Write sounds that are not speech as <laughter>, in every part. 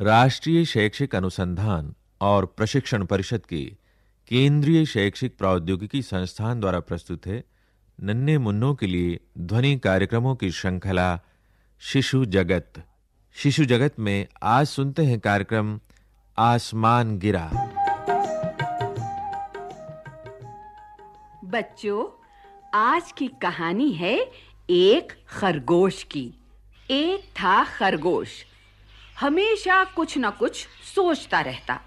राष्ट्रीय शैक्षिक अनुसंधान और प्रशिक्षण परिषद के केंद्रीय शैक्षिक प्रौद्योगिकी संस्थान द्वारा प्रस्तुत है। नन्हे मुन्नों के लिए ध्वनि कार्यक्रमों की श्रृंखला शिशु जगत। शिशु जगत में आज सुनते हैं कार्यक्रम आसमान गिरा। बच्चों, आज की कहानी है एक खरगोश की। एक था खरगोश। हमेशा कुछ ना कुछ सोचता रहता।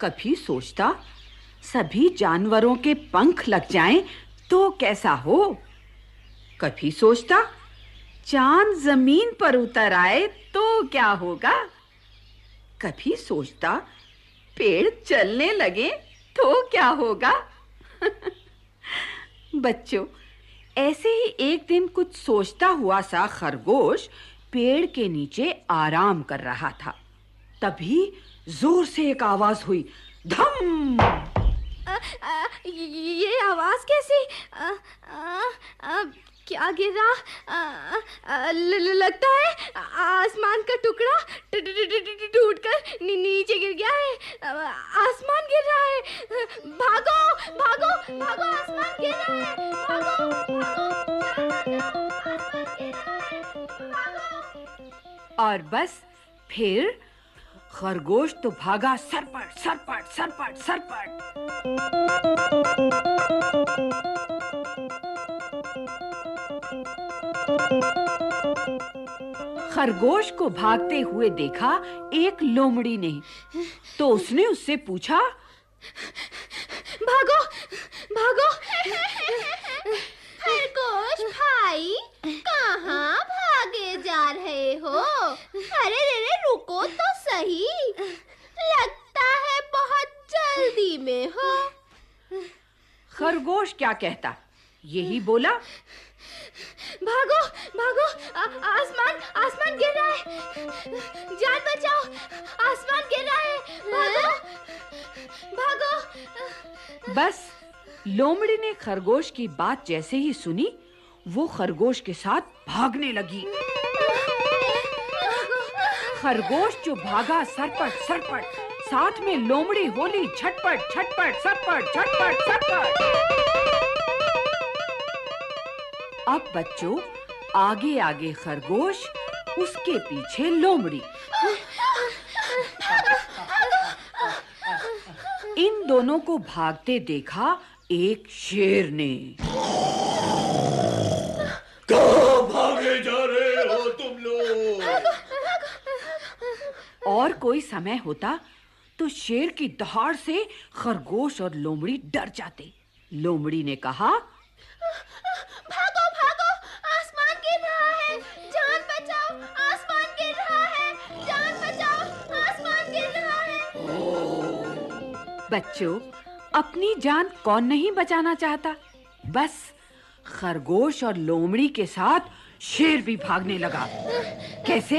कभी सोचता, सभी जानवरों के पंख लग जाएँ तो कैसा हो? कभी सोचता, चाँद ज़मीन पर उतर आए तो क्या होगा? कभी सोचता, पेड़ चलने लगे तो क्या होगा? <laughs> बच्चों, ऐसे ही एक दिन कुछ सोचता हुआ सा खरगोश पेड़ के नीचे आराम कर रहा था। तभी ज़ोर से एक आवाज़ हुई, धम! ये आवाज़ कैसी? क्या गिरा? लगता है आसमान का टुकड़ा टूटकर नीचे गिर गया है। आसमान गिर रहा है। भागो भागो भागो, आसमान गिर रहा है। भागो भागो। और बस फिर खरगोश तो भागा सरपट सरपट सरपट सरपट खरगोश को भागते हुए देखा एक लोमड़ी ने। तो उसने उससे पूछा, भागो भागो। खरगोश भाई, कहाँ भागे जा रहे हो? अरे रे रे रुको तो सही। लगता है बहुत जल्दी में हो। खरगोश क्या कहता? यही बोला? भागो भागो आ, आसमान आसमान गिर रहा है। जान बचाओ आसमान गिर रहा है। भागो भागो। बस लोमड़ी ने खरगोश की बात जैसे ही सुनी वो खरगोश के साथ भागने लगी। खरगोश जो भागा सरपट सरपट, साथ में लोमड़ी होली छटपट छटपट सरपट छटपट सरपट। अब बच्चों, आगे आगे खरगोश, उसके पीछे लोमड़ी। इन दोनों को भागते देखा एक शेर ने कहाँ भागे जा रहे हो तुम लोग और कोई समय होता तो शेर की दहाड़ से खरगोश और लोमड़ी डर जाते। लोमड़ी ने कहा भागो भागो आसमान गिर रहा है। जान बचाओ आसमान गिर रहा है। जान बचाओ आसमान गिर रहा है। बच्चों अपनी जान कौन नहीं बचाना चाहता? बस खरगोश और लोमड़ी के साथ शेर भी भागने लगा। कैसे?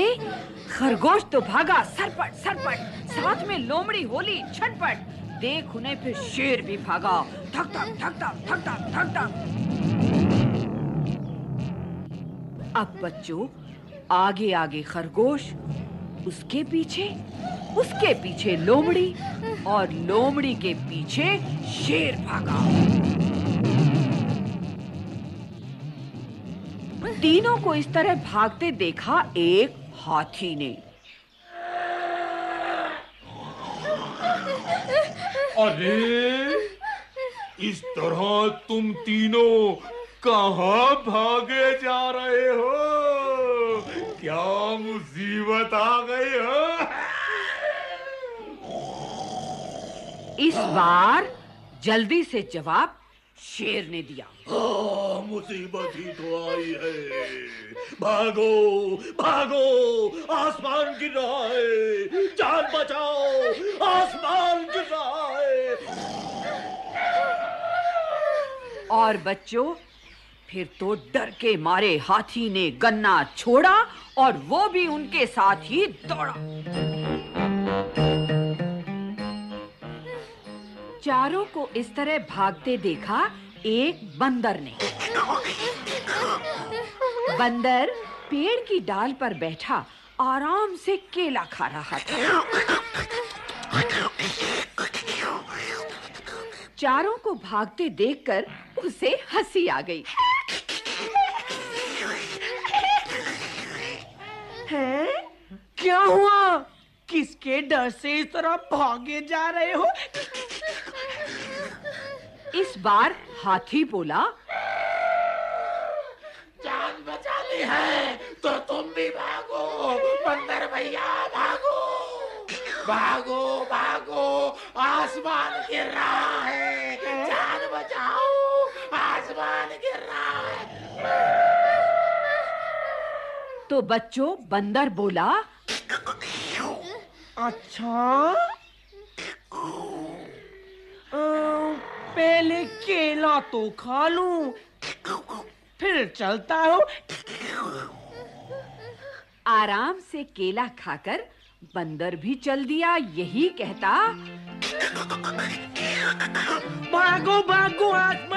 खरगोश तो भागा, सरपट सरपट। साथ में लोमड़ी, होली, छटपट। देख उन्हें फिर शेर भी भागा। धक धक धक धक धक धक धक धक। अब बच्चों, आगे आगे खरगोश, उसके पीछे उसके पीछे लोमड़ी, और लोमड़ी के पीछे शेर भागा। तीनों को इस तरह भागते देखा एक हाथी ने। अरे इस तरह तुम तीनों कहाँ भागे जा रहे हो? क्या मुसीबत आ गई हो? इस बार जल्दी से जवाब शेर ने दिया। हाँ, मुसीबत ही तो आई है। भागो भागो आसमान गिर रहा है। जान बचाओ आसमान गिर रहा है। और बच्चों फिर तो डर के मारे हाथी ने गन्ना छोड़ा और वो भी उनके साथ ही दौड़ा। चारों को इस तरह भागते देखा एक बंदर ने। बंदर पेड़ की डाल पर बैठा, आराम से केला खा रहा था। चारों को भागते देखकर उसे हँसी आ गई। है? क्या हुआ? किसके डर से इस तरह भागे जा रहे हो? इस बार हाथी बोला जान बचानी है तो तुम भी भागो बंदर भैया भागो। भागो भागो आसमान गिर रहा है। जान बचाओ आसमान गिर रहा है। तो बच्चों बंदर बोला अच्छा। पहले केला तो खा लूँ। फिर चलता हूँ। आराम से केला खाकर बंदर भी चल दिया यही कहता भागो भागो आसमान।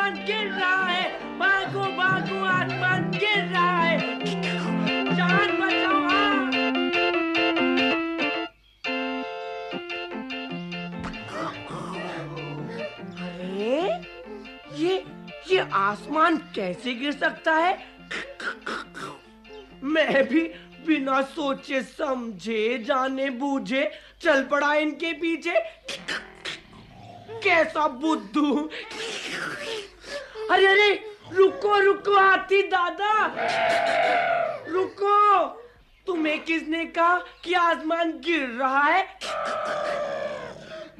कैसे गिर सकता है? मैं भी बिना सोचे समझे, जाने बूझे, चल पड़ा इनके पीछे। कैसा बुद्धू। अरे अरे, रुको रुको, हाथी दादा। रुको। तुम्हें किसने कहा कि आसमान गिर रहा है?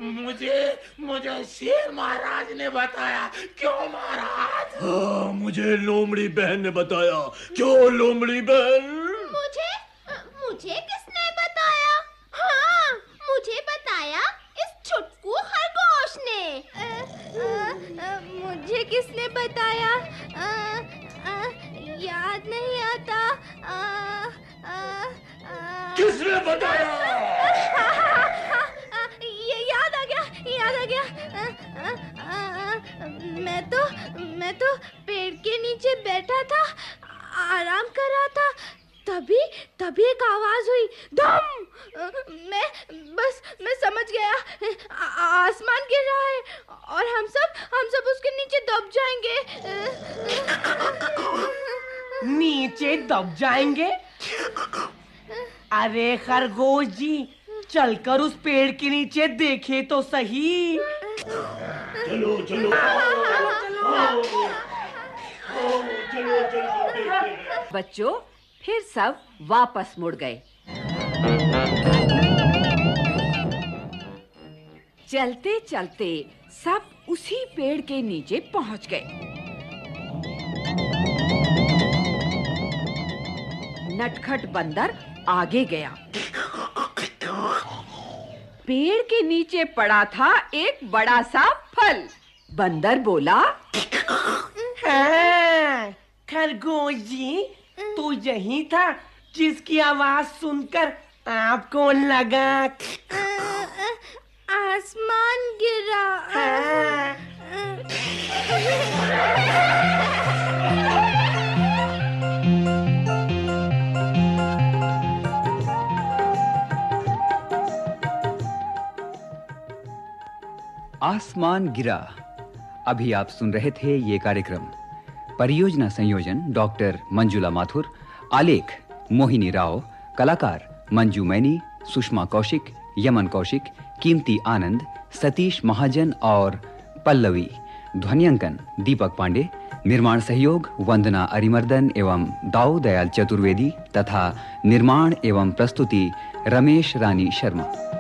मुझे मुझे शेर महाराज ने बताया। क्यों महाराज? हाँ मुझे लोमड़ी बहन ने बताया। क्यों लोमड़ी बहन? मुझे मुझे किसने बताया? हाँ मुझे बताया इस छुटकू खरगोश ने। अ, अ, अ, मुझे किसने बताया? अ, अ, याद नहीं आता। अ, अ, अ, किसने बताया? मैं तो मैं तो पेड़ के नीचे बैठा था, आराम कर रहा था, तभी तभी एक आवाज़ हुई, धम! मैं, बस, मैं समझ गया आसमान गिर रहा है, और हम सब हम सब उसके नीचे दब जाएँगे। नीचे दब जाएँगे? अरे खरगोश जी, चलकर उस पेड़ के नीचे देखे तो सही। चलो चलो। चलो चलो बच्चों, फिर सब वापस मुड़ गए। चलते चलते सब उसी पेड़ के नीचे पहुँच गए। नटखट बंदर आगे गया। पेड़ के नीचे पड़ा था एक बड़ा सा फल। बंदर बोला हाँ, खरगोश जी तो यही था जिसकी आवाज़ सुनकर आपको लगा आसमान गिरा। हाँ, <laughs> आसमान गिरा। अभी आप सुन रहे थे ये कार्यक्रम। परियोजना संयोजन डॉक्टर मंजुला माथुर, आलेख मोहिनी राव, कलाकार मंजू मैनी, सुषमा कौशिक, यमन कौशिक, कीमती आनंद, सतीश महाजन और पल्लवी, ध्वनियांकन दीपक पांडे, निर्माण सहयोग वंदना अरिमर्दन एवं दाऊ दयाल चतुर्वेदी तथा निर्माण एवं प्रस्तुति रमेश रानी शर्मा।